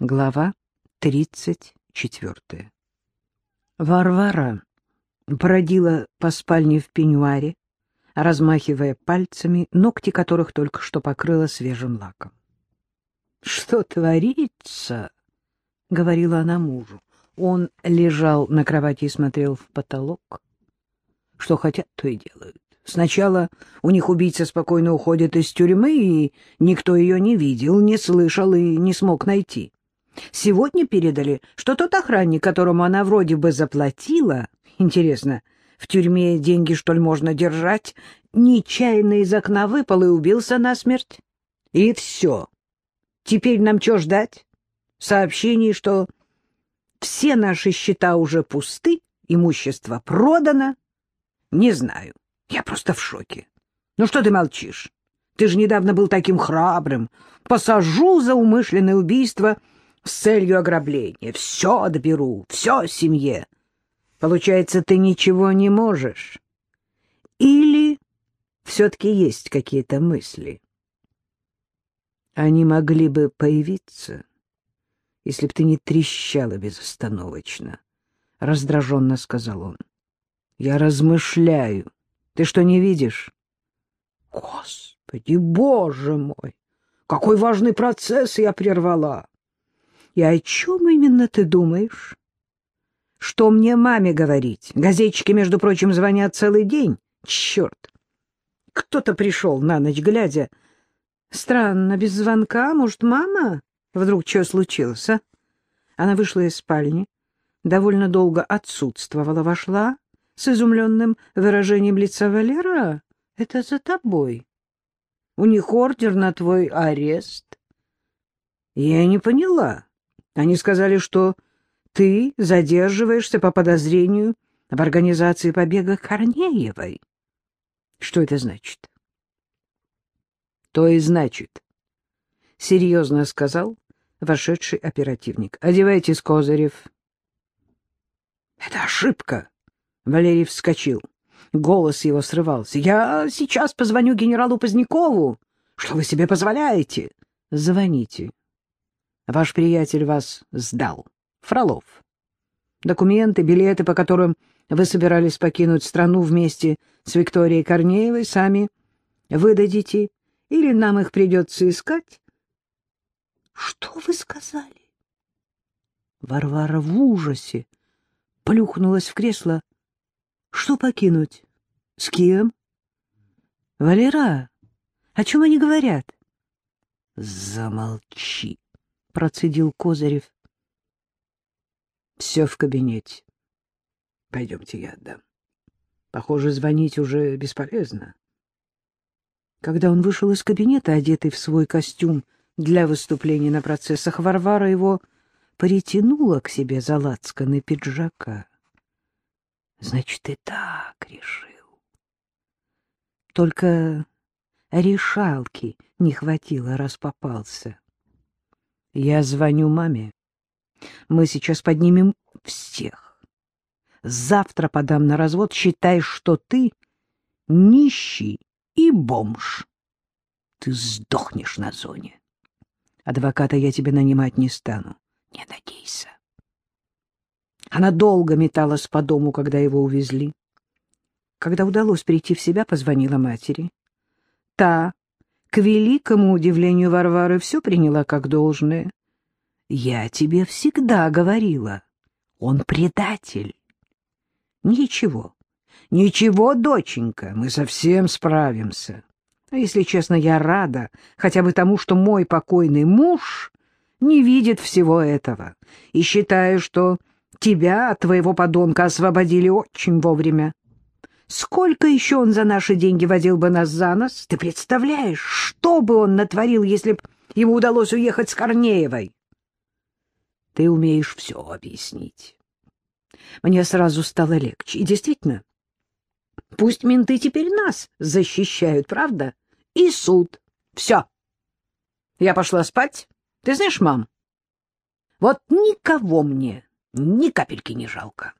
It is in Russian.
Глава тридцать четвертая. Варвара бродила по спальне в пеньюаре, размахивая пальцами, ногти которых только что покрыла свежим лаком. — Что творится? — говорила она мужу. Он лежал на кровати и смотрел в потолок. Что хотят, то и делают. Сначала у них убийца спокойно уходит из тюрьмы, и никто ее не видел, не слышал и не смог найти. Сегодня передали, что тот охранник, которому она вроде бы заплатила, интересно, в тюрьме деньги, что ли, можно держать, нечаянно из окна выпал и убился насмерть. И все. Теперь нам что ждать? Сообщений, что все наши счета уже пусты, имущество продано? Не знаю. Я просто в шоке. Ну что ты молчишь? Ты же недавно был таким храбрым. Посажу за умышленное убийство — с целью ограбления. Все отберу, все семье. Получается, ты ничего не можешь. Или все-таки есть какие-то мысли? Они могли бы появиться, если б ты не трещала безостановочно, — раздраженно сказал он. Я размышляю. Ты что, не видишь? Господи, боже мой! Какой важный процесс я прервала! И о чем именно ты думаешь? Что мне маме говорить? Газетчики, между прочим, звонят целый день. Черт! Кто-то пришел на ночь глядя. Странно, без звонка. Может, мама? Вдруг что случилось, а? Она вышла из спальни, довольно долго отсутствовала, вошла с изумленным выражением лица Валера. Это за тобой. У них ордер на твой арест. Я не поняла. Они сказали, что ты задерживаешься по подозрению в организации побега Корнеевой. Что это значит? То и значит, — серьезно сказал вошедший оперативник. Одевайтесь, Козырев. Это ошибка. Валерий вскочил. Голос его срывался. Я сейчас позвоню генералу Позднякову. Что вы себе позволяете? Звоните. Ваш приятель вас сдал. Фролов. Документы, билеты, по которым вы собирались покинуть страну вместе с Викторией Корнеевой, сами выдадите, или нам их придется искать? — Что вы сказали? Варвара в ужасе плюхнулась в кресло. — Что покинуть? С кем? — Валера, о чем они говорят? — Замолчи, — процедил Козырев. — Все в кабинете. Пойдемте, я отдам. Похоже, звонить уже бесполезно. Когда он вышел из кабинета, одетый в свой костюм для выступления на процессах, Варвара его притянула к себе за лацканы пиджака. Значит, ты так решил. Только решалки не хватило, раз попался. Я звоню маме. Мы сейчас поднимем всех. Завтра подам на развод. Считай, что ты нищий и бомж. Ты сдохнешь на зоне. Адвоката я тебе нанимать не стану. Не надейся. Она долго металась по дому, когда его увезли. Когда удалось прийти в себя, позвонила матери. Та к великому удивлению Варвары все приняла как должное. «Я тебе всегда говорила, он предатель». «Ничего, ничего, доченька, мы совсем справимся. А если честно, я рада хотя бы тому, что мой покойный муж не видит всего этого и считаю, что тебя от твоего подонка освободили очень вовремя. Сколько еще он за наши деньги водил бы нас за нос? Ты представляешь, что бы он натворил, если б ему удалось уехать с Корнеевой? Ты умеешь все объяснить. Мне сразу стало легче. И действительно, пусть менты теперь нас защищают, правда? И суд. Все. Я пошла спать. Ты знаешь, мам, вот никого мне ни капельки не жалко.